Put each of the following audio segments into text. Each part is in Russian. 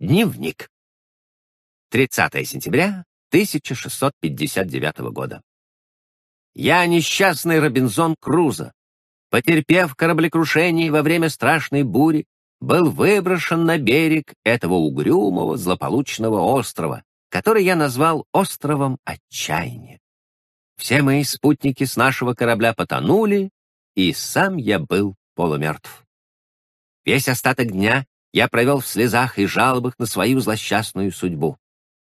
Дневник. 30 сентября 1659 года. Я несчастный Робинзон Крузо, потерпев кораблекрушение во время страшной бури, был выброшен на берег этого угрюмого злополучного острова, который я назвал островом отчаяния. Все мои спутники с нашего корабля потонули, и сам я был полумертв. Весь остаток дня я провел в слезах и жалобах на свою злосчастную судьбу.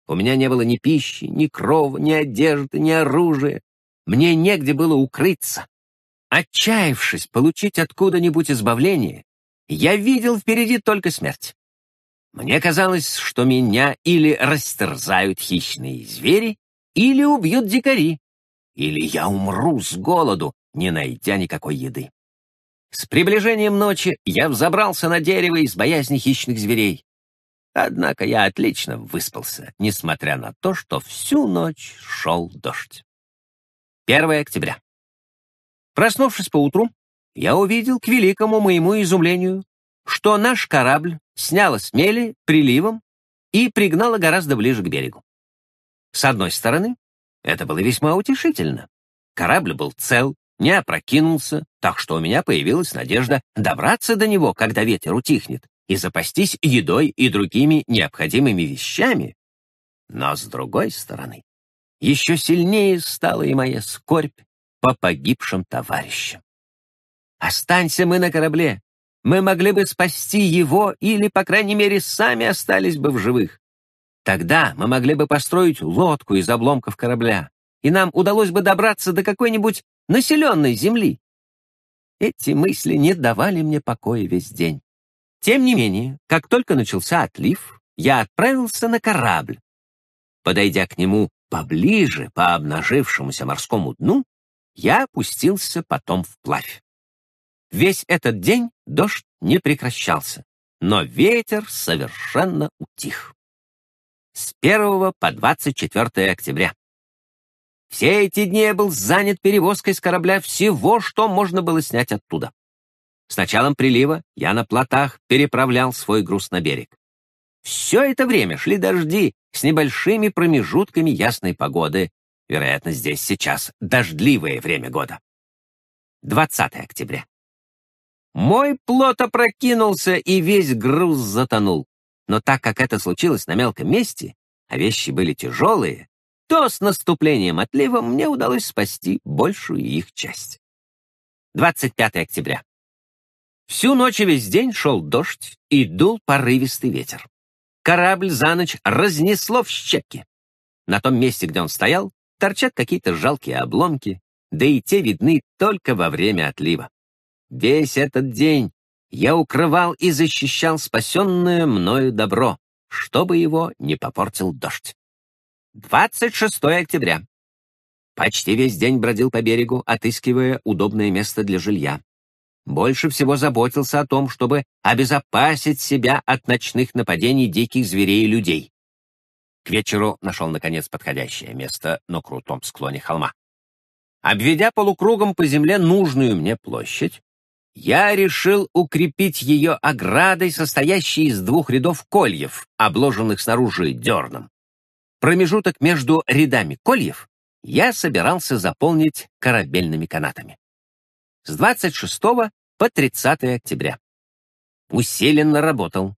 У меня не было ни пищи, ни крова, ни одежды, ни оружия. Мне негде было укрыться. Отчаявшись получить откуда-нибудь избавление, я видел впереди только смерть. Мне казалось, что меня или растерзают хищные звери, или убьют дикари, или я умру с голоду, не найдя никакой еды. С приближением ночи я взобрался на дерево из боязни хищных зверей. Однако я отлично выспался, несмотря на то, что всю ночь шел дождь. 1 октября. Проснувшись поутру, я увидел, к великому моему изумлению, что наш корабль сняла с мели приливом и пригнала гораздо ближе к берегу. С одной стороны, это было весьма утешительно. Корабль был цел, не опрокинулся, так что у меня появилась надежда добраться до него, когда ветер утихнет, и запастись едой и другими необходимыми вещами. Но, с другой стороны, еще сильнее стала и моя скорбь по погибшим товарищам. Останься мы на корабле, мы могли бы спасти его или, по крайней мере, сами остались бы в живых. Тогда мы могли бы построить лодку из обломков корабля, и нам удалось бы добраться до какой-нибудь населенной земли. Эти мысли не давали мне покоя весь день. Тем не менее, как только начался отлив, я отправился на корабль. Подойдя к нему поближе по обнажившемуся морскому дну, я опустился потом вплавь. Весь этот день дождь не прекращался, но ветер совершенно утих. С 1 по 24 октября все эти дни я был занят перевозкой с корабля всего, что можно было снять оттуда. С началом прилива я на плотах переправлял свой груз на берег. Все это время шли дожди с небольшими промежутками ясной погоды. Вероятно, здесь сейчас дождливое время года. 20 октября. Мой плот опрокинулся, и весь груз затонул. Но так как это случилось на мелком месте, а вещи были тяжелые, то с наступлением отлива мне удалось спасти большую их часть. 25 октября. Всю ночь и весь день шел дождь и дул порывистый ветер. Корабль за ночь разнесло в щепки. На том месте, где он стоял, торчат какие-то жалкие обломки, да и те видны только во время отлива. Весь этот день я укрывал и защищал спасенное мною добро, чтобы его не попортил дождь. 26 октября. Почти весь день бродил по берегу, отыскивая удобное место для жилья. Больше всего заботился о том, чтобы обезопасить себя от ночных нападений диких зверей и людей. К вечеру нашел, наконец, подходящее место на крутом склоне холма. Обведя полукругом по земле нужную мне площадь, я решил укрепить ее оградой, состоящей из двух рядов кольев, обложенных снаружи дерном. Промежуток между рядами кольев я собирался заполнить корабельными канатами. С 26 по 30 октября. Усиленно работал,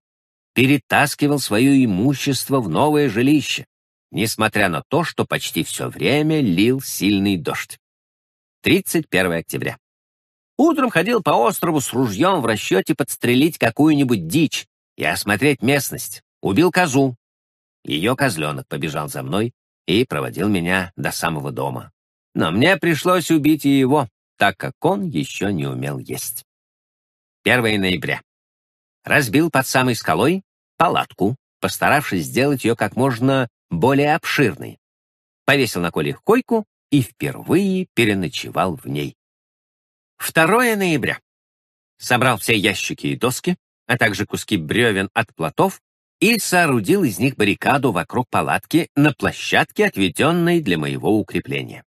перетаскивал свое имущество в новое жилище, несмотря на то, что почти все время лил сильный дождь. 31 октября. Утром ходил по острову с ружьем в расчете подстрелить какую-нибудь дичь и осмотреть местность. Убил козу, ее козленок побежал за мной и проводил меня до самого дома. Но мне пришлось убить и его, так как он еще не умел есть. 1 ноября. Разбил под самой скалой палатку, постаравшись сделать ее как можно более обширной. Повесил на колях койку и впервые переночевал в ней. 2 ноября. Собрал все ящики и доски, а также куски бревен от плотов и соорудил из них баррикаду вокруг палатки на площадке, отведенной для моего укрепления.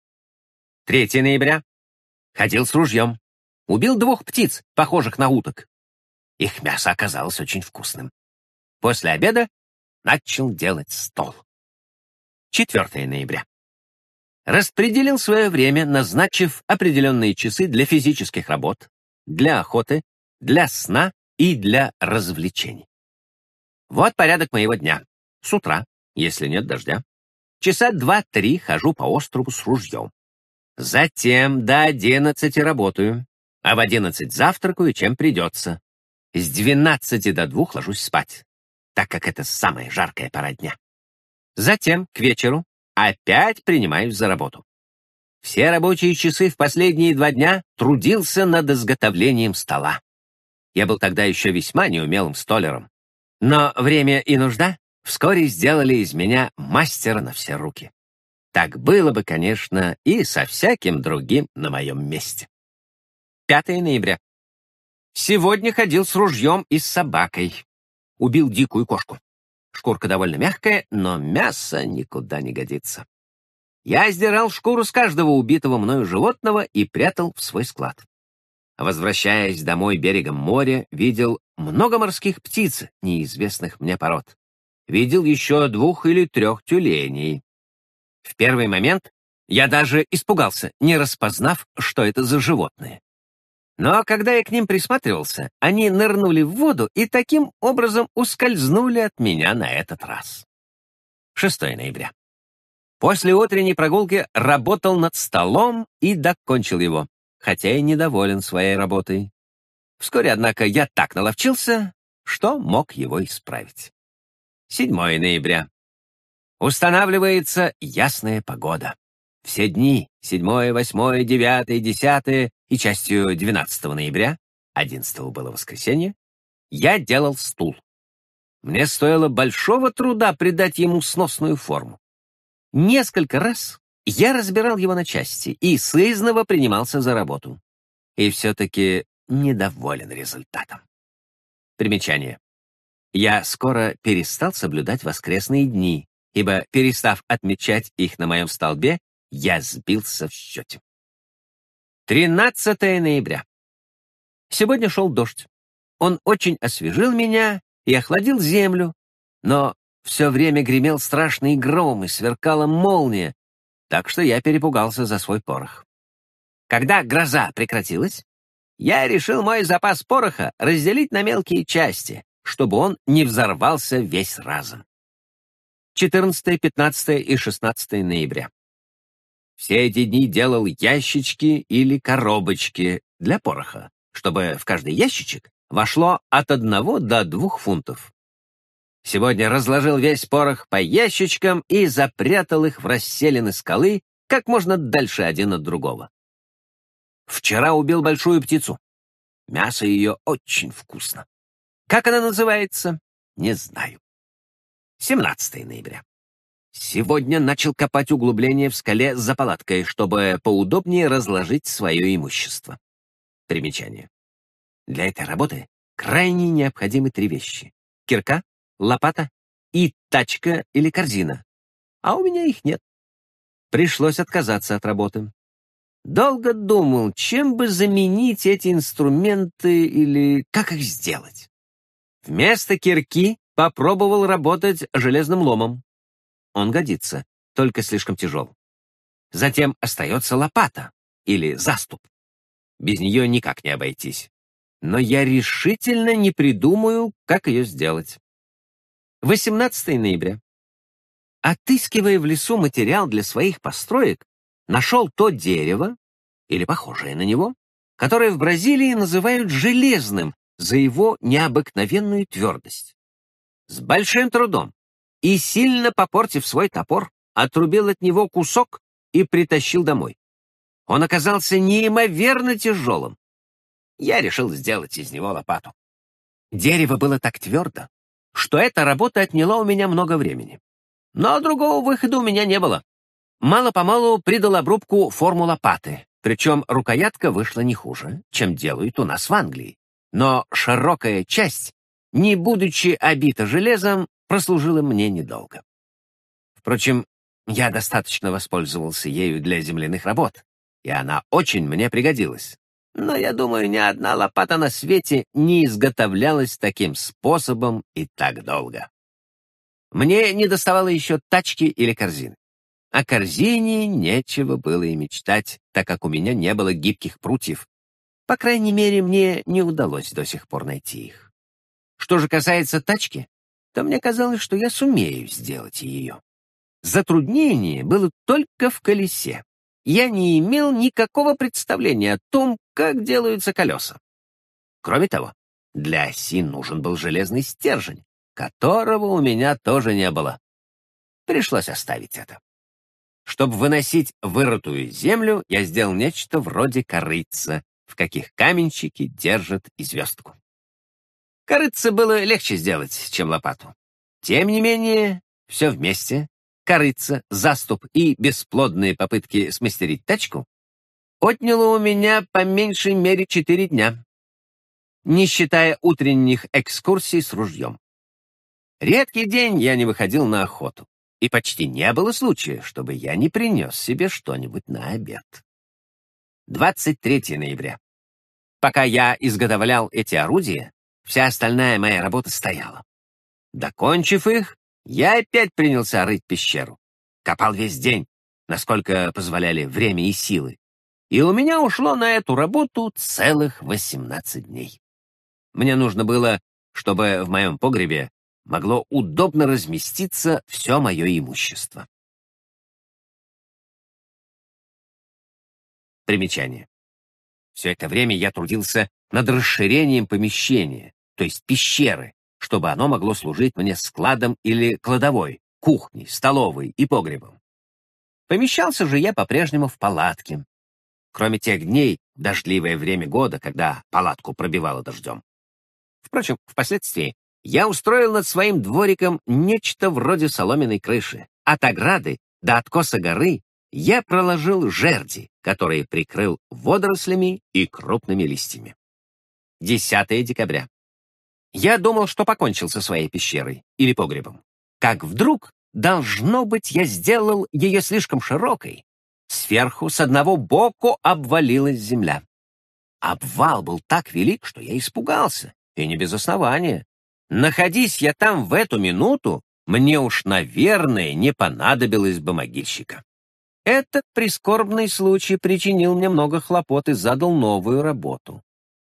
3 ноября. Ходил с ружьем. Убил двух птиц, похожих на уток. Их мясо оказалось очень вкусным. После обеда начал делать стол. 4 ноября. Распределил свое время, назначив определенные часы для физических работ, для охоты, для сна и для развлечений. Вот порядок моего дня. С утра, если нет дождя, часа два-три хожу по острову с ружьем. Затем до одиннадцати работаю, а в одиннадцать завтракаю, чем придется. С двенадцати до двух ложусь спать, так как это самая жаркая пора дня. Затем, к вечеру, опять принимаюсь за работу. Все рабочие часы в последние два дня трудился над изготовлением стола. Я был тогда еще весьма неумелым столером. Но время и нужда вскоре сделали из меня мастера на все руки. Так было бы, конечно, и со всяким другим на моем месте. 5 ноября. Сегодня ходил с ружьем и с собакой. Убил дикую кошку. Шкурка довольно мягкая, но мясо никуда не годится. Я сдирал шкуру с каждого убитого мною животного и прятал в свой склад. Возвращаясь домой берегом моря, видел много морских птиц, неизвестных мне пород. Видел еще двух или трех тюленей. В первый момент я даже испугался, не распознав, что это за животные. Но когда я к ним присматривался, они нырнули в воду и таким образом ускользнули от меня на этот раз. 6 ноября. После утренней прогулки работал над столом и докончил его, хотя и недоволен своей работой. Вскоре, однако, я так наловчился, что мог его исправить. 7 ноября. Устанавливается ясная погода. Все дни, 7, 8, 9, 10 и частью 12 ноября, 11 было воскресенье, я делал стул. Мне стоило большого труда придать ему сносную форму. Несколько раз я разбирал его на части и сызново принимался за работу. И все-таки недоволен результатом. Примечание. Я скоро перестал соблюдать воскресные дни, ибо, перестав отмечать их на моем столбе, я сбился в счете. 13 ноября. Сегодня шел дождь. Он очень освежил меня и охладил землю, но все время гремел страшный гром и сверкала молния, так что я перепугался за свой порох. Когда гроза прекратилась, я решил мой запас пороха разделить на мелкие части, чтобы он не взорвался весь разом. 14, 15 и 16 ноября. Все эти дни делал ящички или коробочки для пороха, чтобы в каждый ящичек вошло от одного до двух фунтов. Сегодня разложил весь порох по ящичкам и запрятал их в расселены скалы как можно дальше один от другого. Вчера убил большую птицу. Мясо ее очень вкусно. Как она называется? Не знаю. 17 ноября. Сегодня начал копать углубление в скале за палаткой, чтобы поудобнее разложить свое имущество. Примечание. Для этой работы крайне необходимы три вещи. Кирка, лопата и тачка или корзина. А у меня их нет. Пришлось отказаться от работы. Долго думал, чем бы заменить эти инструменты или как их сделать. Вместо кирки попробовал работать железным ломом. Он годится, только слишком тяжел. Затем остается лопата или заступ. Без нее никак не обойтись. Но я решительно не придумаю, как ее сделать. 18 ноября. Отыскивая в лесу материал для своих построек, нашел то дерево, или похожее на него, которое в Бразилии называют железным за его необыкновенную твердость. С большим трудом и, сильно попортив свой топор, отрубил от него кусок и притащил домой. Он оказался неимоверно тяжелым. Я решил сделать из него лопату. Дерево было так твердо, что эта работа отняла у меня много времени. Но другого выхода у меня не было. Мало-помалу придал обрубку форму лопаты, причем рукоятка вышла не хуже, чем делают у нас в Англии. Но широкая часть, не будучи обита железом, прослужила мне недолго. Впрочем, я достаточно воспользовался ею для земляных работ, и она очень мне пригодилась. Но я думаю, ни одна лопата на свете не изготовлялась таким способом и так долго. Мне не доставало еще тачки или корзины. О корзине нечего было и мечтать, так как у меня не было гибких прутьев. По крайней мере, мне не удалось до сих пор найти их. Что же касается тачки, то мне казалось, что я сумею сделать ее. Затруднение было только в колесе. Я не имел никакого представления о том, как делаются колеса. Кроме того, для оси нужен был железный стержень, которого у меня тоже не было. Пришлось оставить это. Чтобы выносить вырытую землю, я сделал нечто вроде корыца, в каких каменщики держат и звездку. Корыца было легче сделать, чем лопату. Тем не менее, все вместе, корыца, заступ и бесплодные попытки смастерить тачку, отняло у меня по меньшей мере четыре дня, не считая утренних экскурсий с ружьем. Редкий день я не выходил на охоту и почти не было случая, чтобы я не принес себе что-нибудь на обед. 23 ноября. Пока я изготовлял эти орудия, вся остальная моя работа стояла. Докончив их, я опять принялся рыть пещеру. Копал весь день, насколько позволяли время и силы. И у меня ушло на эту работу целых 18 дней. Мне нужно было, чтобы в моем погребе могло удобно разместиться все мое имущество. Примечание. Все это время я трудился над расширением помещения, то есть пещеры, чтобы оно могло служить мне складом или кладовой, кухней, столовой и погребом. Помещался же я по-прежнему в палатке. Кроме тех дней, дождливое время года, когда палатку пробивало дождем. Впрочем, впоследствии я устроил над своим двориком нечто вроде соломенной крыши. От ограды до откоса горы я проложил жерди, которые прикрыл водорослями и крупными листьями. 10 декабря. Я думал, что покончил со своей пещерой или погребом. Как вдруг, должно быть, я сделал ее слишком широкой. Сверху с одного боку обвалилась земля. Обвал был так велик, что я испугался, и не без основания. Находись я там в эту минуту, мне уж, наверное, не понадобилось бы могильщика. Этот прискорбный случай причинил мне много хлопот и задал новую работу.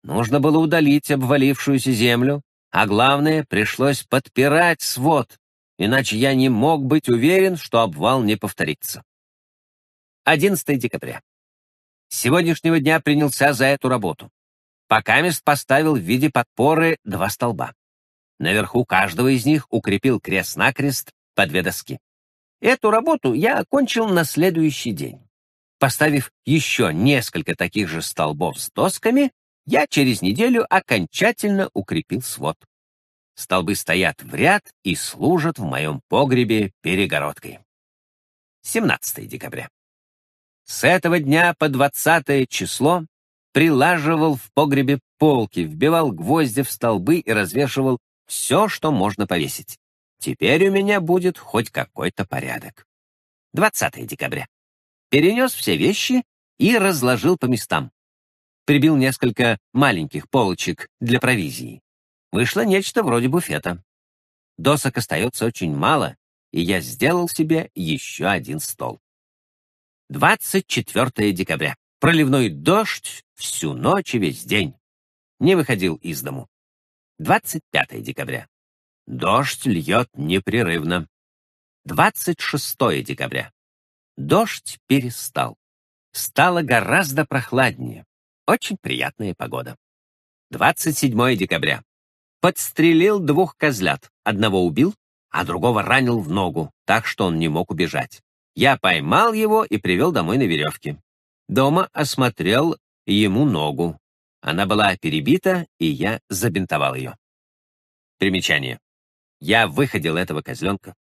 Нужно было удалить обвалившуюся землю, а главное, пришлось подпирать свод, иначе я не мог быть уверен, что обвал не повторится. 11 декабря. С сегодняшнего дня принялся за эту работу. Пока мест поставил в виде подпоры два столба. Наверху каждого из них укрепил крест-накрест по две доски. Эту работу я окончил на следующий день. Поставив еще несколько таких же столбов с досками, я через неделю окончательно укрепил свод. Столбы стоят в ряд и служат в моем погребе перегородкой. 17 декабря. С этого дня по 20 число прилаживал в погребе полки, вбивал гвозди в столбы и развешивал все, что можно повесить. Теперь у меня будет хоть какой-то порядок. 20 декабря. Перенес все вещи и разложил по местам. Прибил несколько маленьких полочек для провизии. Вышло нечто вроде буфета. Досок остается очень мало, и я сделал себе еще один стол. 24 декабря. Проливной дождь всю ночь и весь день. Не выходил из дому. 25 декабря. Дождь льет непрерывно. 26 декабря. Дождь перестал. Стало гораздо прохладнее. Очень приятная погода. 27 декабря. Подстрелил двух козлят. Одного убил, а другого ранил в ногу, так что он не мог убежать. Я поймал его и привел домой на веревке. Дома осмотрел ему ногу. Она была перебита, и я забинтовал ее. Примечание. Я выходил этого козленка.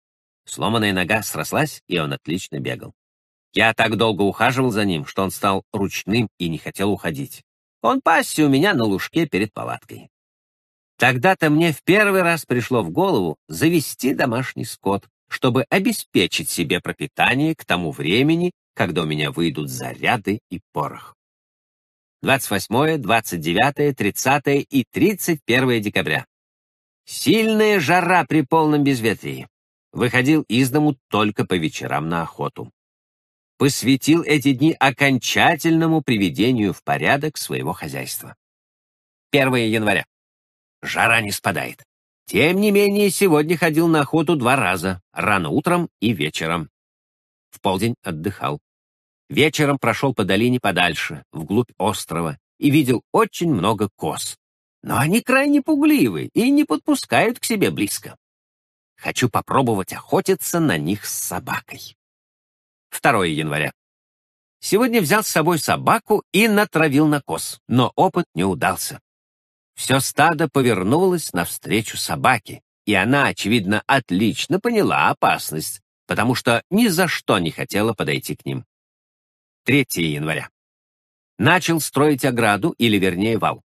Сломанная нога срослась, и он отлично бегал. Я так долго ухаживал за ним, что он стал ручным и не хотел уходить. Он пасся у меня на лужке перед палаткой. Тогда-то мне в первый раз пришло в голову завести домашний скот, чтобы обеспечить себе пропитание к тому времени, когда у меня выйдут заряды и порох. 28, 29, 30 и 31 декабря. Сильная жара при полном безветрии. выходил из дому только по вечерам на охоту. Посвятил эти дни окончательному приведению в порядок своего хозяйства. 1 января. Жара не спадает. Тем не менее, сегодня ходил на охоту два раза, рано утром и вечером. В полдень отдыхал. Вечером прошел по долине подальше, вглубь острова, и видел очень много коз. Но они крайне пугливы и не подпускают к себе близко. Хочу попробовать охотиться на них с собакой. 2 января. Сегодня взял с собой собаку и натравил на коз, но опыт не удался. Все стадо повернулось навстречу собаке, и она, очевидно, отлично поняла опасность, потому что ни за что не хотела подойти к ним. 3 января. Начал строить ограду, или вернее вал.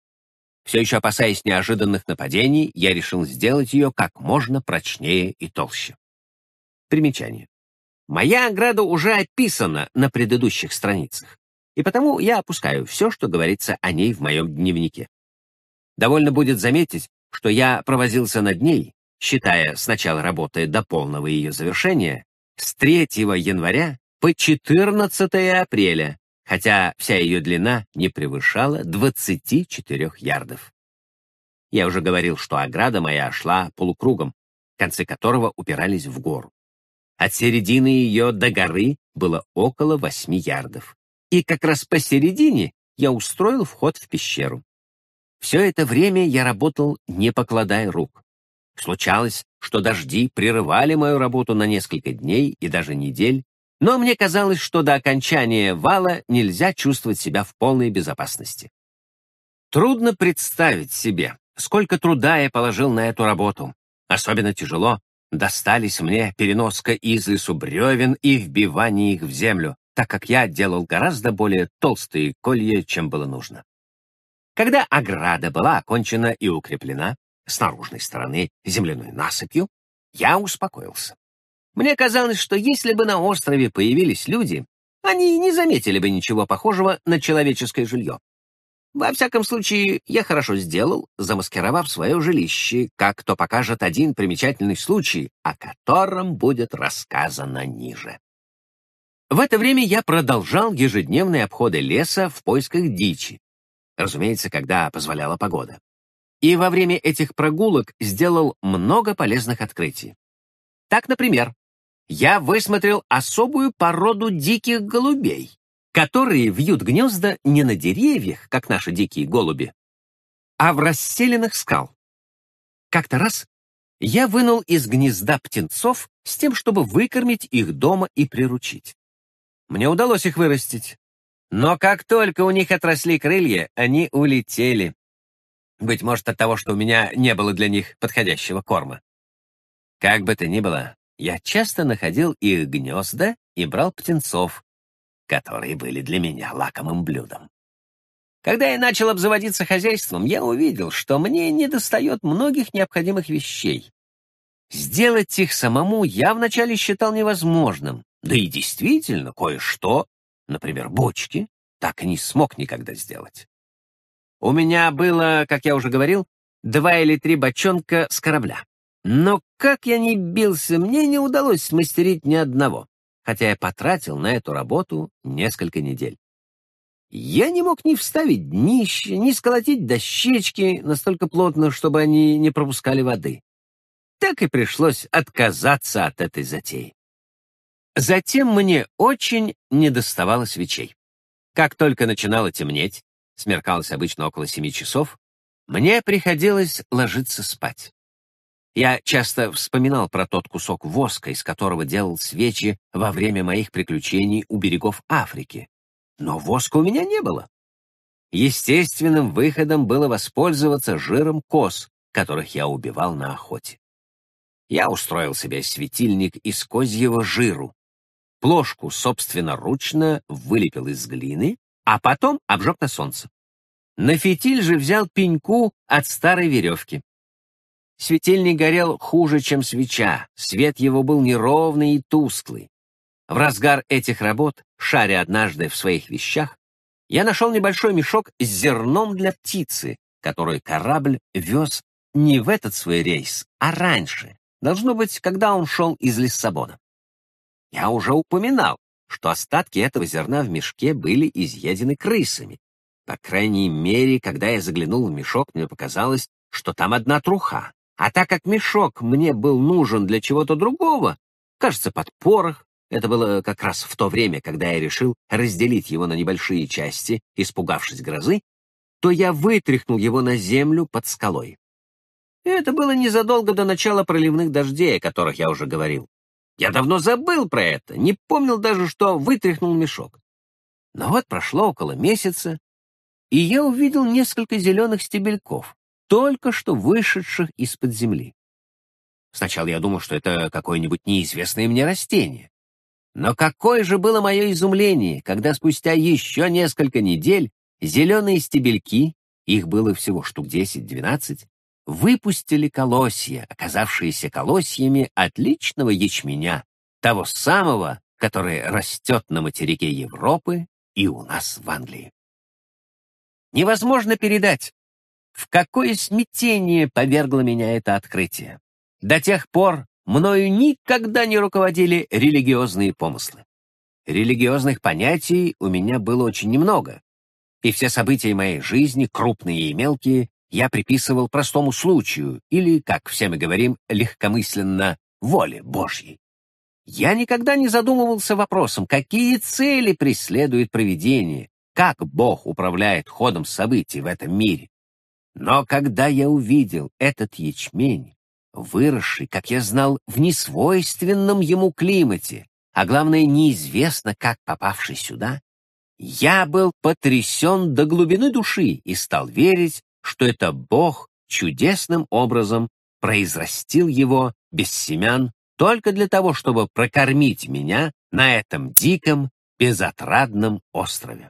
Все еще опасаясь неожиданных нападений, я решил сделать ее как можно прочнее и толще. Примечание. Моя ограда уже описана на предыдущих страницах, и потому я опускаю все, что говорится о ней в моем дневнике. Довольно будет заметить, что я провозился над ней, считая с начала работы до полного ее завершения, с 3 января по 14 апреля, хотя вся ее длина не превышала 24 ярдов. Я уже говорил, что ограда моя шла полукругом, концы которого упирались в гору. От середины ее до горы было около 8 ярдов. И как раз посередине я устроил вход в пещеру. Все это время я работал, не покладая рук. Случалось, что дожди прерывали мою работу на несколько дней и даже недель, но мне казалось, что до окончания вала нельзя чувствовать себя в полной безопасности. Трудно представить себе, сколько труда я положил на эту работу. Особенно тяжело достались мне переноска из лесу бревен и вбивание их в землю, так как я делал гораздо более толстые колья, чем было нужно. Когда ограда была окончена и укреплена с наружной стороны земляной насыпью, я успокоился. Мне казалось, что если бы на острове появились люди, они не заметили бы ничего похожего на человеческое жилье. Во всяком случае, я хорошо сделал, замаскировав свое жилище, как то покажет один примечательный случай, о котором будет рассказано ниже. В это время я продолжал ежедневные обходы леса в поисках дичи, разумеется, когда позволяла погода. И во время этих прогулок сделал много полезных открытий. Так, например, я высмотрел особую породу диких голубей, которые вьют гнезда не на деревьях, как наши дикие голуби, а в расселенных скал. Как-то раз я вынул из гнезда птенцов с тем, чтобы выкормить их дома и приручить. Мне удалось их вырастить. Но как только у них отросли крылья, они улетели. Быть может, от того, что у меня не было для них подходящего корма. Как бы то ни было, я часто находил их гнезда и брал птенцов, которые были для меня лакомым блюдом. Когда я начал обзаводиться хозяйством, я увидел, что мне недостает многих необходимых вещей. Сделать их самому я вначале считал невозможным, да и действительно, кое-что, например, бочки, так и не смог никогда сделать. У меня было, как я уже говорил, два или три бочонка с корабля. Но как я ни бился, мне не удалось смастерить ни одного, хотя я потратил на эту работу несколько недель. Я не мог ни вставить днище, ни сколотить дощечки настолько плотно, чтобы они не пропускали воды. Так и пришлось отказаться от этой затеи. Затем мне очень недоставало свечей. Как только начинало темнеть, смеркалось обычно около семи часов, мне приходилось ложиться спать. Я часто вспоминал про тот кусок воска, из которого делал свечи во время моих приключений у берегов Африки. Но воска у меня не было. Естественным выходом было воспользоваться жиром коз, которых я убивал на охоте. Я устроил себе светильник из козьего жиру. Плошку собственноручно вылепил из глины, а потом обжег на солнце. На фитиль же взял пеньку от старой веревки. Светильник горел хуже, чем свеча, свет его был неровный и тусклый. В разгар этих работ, шаря однажды в своих вещах, я нашел небольшой мешок с зерном для птицы, который корабль вез не в этот свой рейс, а раньше, Должно быть, когда он шел из Лиссабона. Я уже упоминал, что остатки этого зерна в мешке были изъедены крысами. По крайней мере, когда я заглянул в мешок, мне показалось, что там одна труха. А так как мешок мне был нужен для чего-то другого, кажется, под порох, это было как раз в то время, когда я решил разделить его на небольшие части, испугавшись грозы, то я вытряхнул его на землю под скалой. Это было незадолго до начала проливных дождей, о которых я уже говорил. Я давно забыл про это, не помнил даже, что вытряхнул мешок. Но вот прошло около месяца, и я увидел несколько зеленых стебельков, только что вышедших из-под земли. Сначала я думал, что это какое-нибудь неизвестное мне растение. Но какое же было мое изумление, когда спустя еще несколько недель зеленые стебельки, их было всего штук 10-12, выпустили колосья, оказавшиеся колосьями отличного ячменя, того самого, который растет на материке Европы и у нас в Англии. Невозможно передать, в какое смятение повергло меня это открытие. До тех пор мною никогда не руководили религиозные помыслы. Религиозных понятий у меня было очень немного, и все события моей жизни, крупные и мелкие, я приписывал простому случаю или, как все мы говорим, легкомысленно, воле Божьей. Я никогда не задумывался вопросом, какие цели преследует провидение, как Бог управляет ходом событий в этом мире. Но когда я увидел этот ячмень, выросший, как я знал, в несвойственном ему климате, а главное, неизвестно, как попавший сюда, я был потрясен до глубины души и стал верить, что это Бог чудесным образом произрастил его без семян только для того, чтобы прокормить меня на этом диком, безотрадном острове.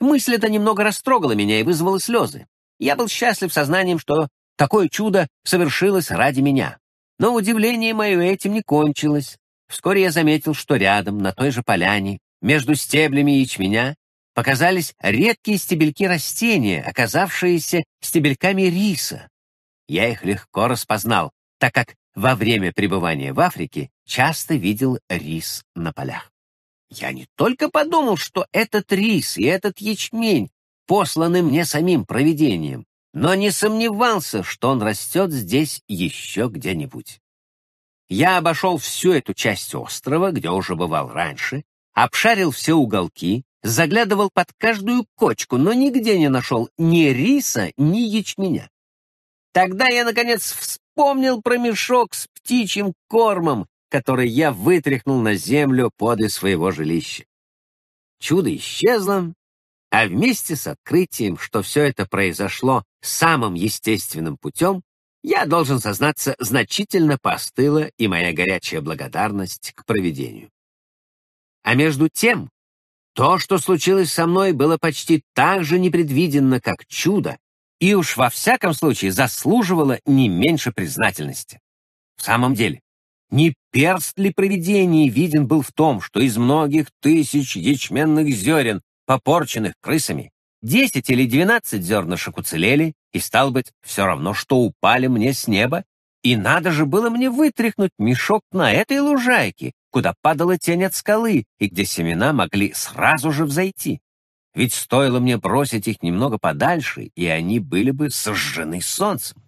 Мысль эта немного растрогала меня и вызвала слезы. Я был счастлив сознанием, что Такое чудо совершилось ради меня. Но удивление мое этим не кончилось. Вскоре я заметил, что рядом, на той же поляне, между стеблями ячменя, показались редкие стебельки растения, оказавшиеся стебельками риса. Я их легко распознал, так как во время пребывания в Африке часто видел рис на полях. Я не только подумал, что этот рис и этот ячмень посланы мне самим провидением, но не сомневался, что он растет здесь еще где-нибудь. Я обошел всю эту часть острова, где уже бывал раньше, обшарил все уголки, заглядывал под каждую кочку, но нигде не нашел ни риса, ни ячменя. Тогда я, наконец, вспомнил про мешок с птичьим кормом, который я вытряхнул на землю подле своего жилища. Чудо исчезло, а вместе с открытием, что все это произошло самым естественным путем, я должен сознаться, значительно постыла и моя горячая благодарность к проведению. А между тем, то, что случилось со мной, было почти так же непредвиденно, как чудо, и уж во всяком случае заслуживало не меньше признательности. В самом деле, не перст ли провидения виден был в том, что из многих тысяч ячменных зерен, попорченных крысами, десять или двенадцать зернышек уцелели, и, стал быть, все равно, что упали мне с неба, и надо же было мне вытряхнуть мешок на этой лужайке, куда падала тень от скалы, и где семена могли сразу же взойти. Ведь стоило мне бросить их немного подальше, и они были бы сожжены солнцем.